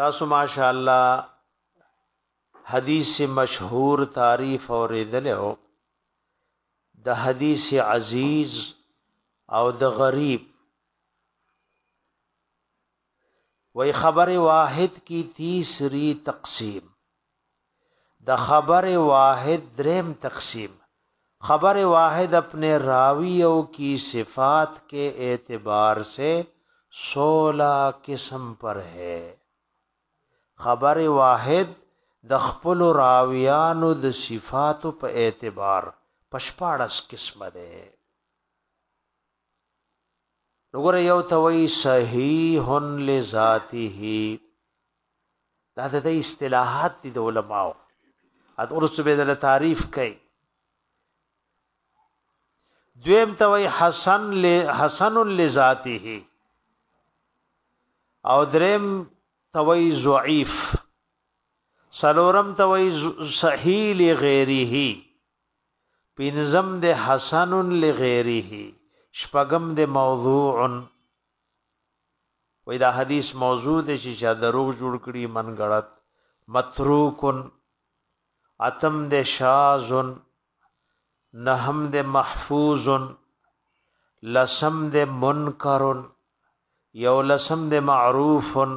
تاسو ماشاءالله حدیث مشهور تعریف اوریدل او د حدیث عزیز او د غریب وایي خبر واحد کی تیسری تقسیم، د خبر واحد دریم تقسیم، خبر واحد اپنې راویو کی صفات کې اعتبار سې سولا قسم پر هې، خبر واحد د خپلو راویانو د صفاتو په اعتبار په شپاړس قسمه دی. نو ګره یو ته وی صحیح لذاته دا د اصطلاحات دي د علماو ات ورسو به د تعریف کوي دویم ته وی حسن ل حسن لذاته او دریم ته وی ضعیف سلورم ته وی صحیح لغیره پنځم د حسن لغیره شپږم د موضوع وې دا حدیث موضوع دې چې چا دروغ جوړ کړي من غلط متروکن اتم د شاذن نهم د محفوظن لسم د منکرن یو لسم د معروفن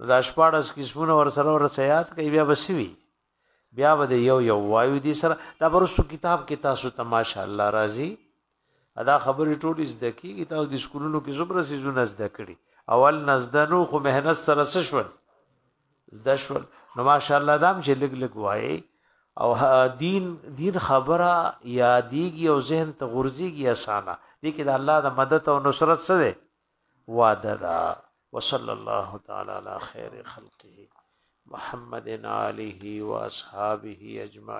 نو دا شپاړس قسمونه ور سره ور سیات کوي بیا به سوي بیا به یو یو وایو دي سره دا برسو کتاب کې تاسو ته ماشاءالله راضي ادا خبرې ټولې زده کیږي تاسو د سکولونو کې زبر سيزونه زده کړي اول نزدنو خو مهنت سره سشول زده شول نو ماشاءالله دام چې لګ لګ وایي او دین دین خبره یادېږي او ذهن ته غورځيږي اسانه دي کې د الله د مدد او نصرت سره واده دا وصلی الله تعالی علی خیر خلقه محمد علیه و اصحابه اجمعین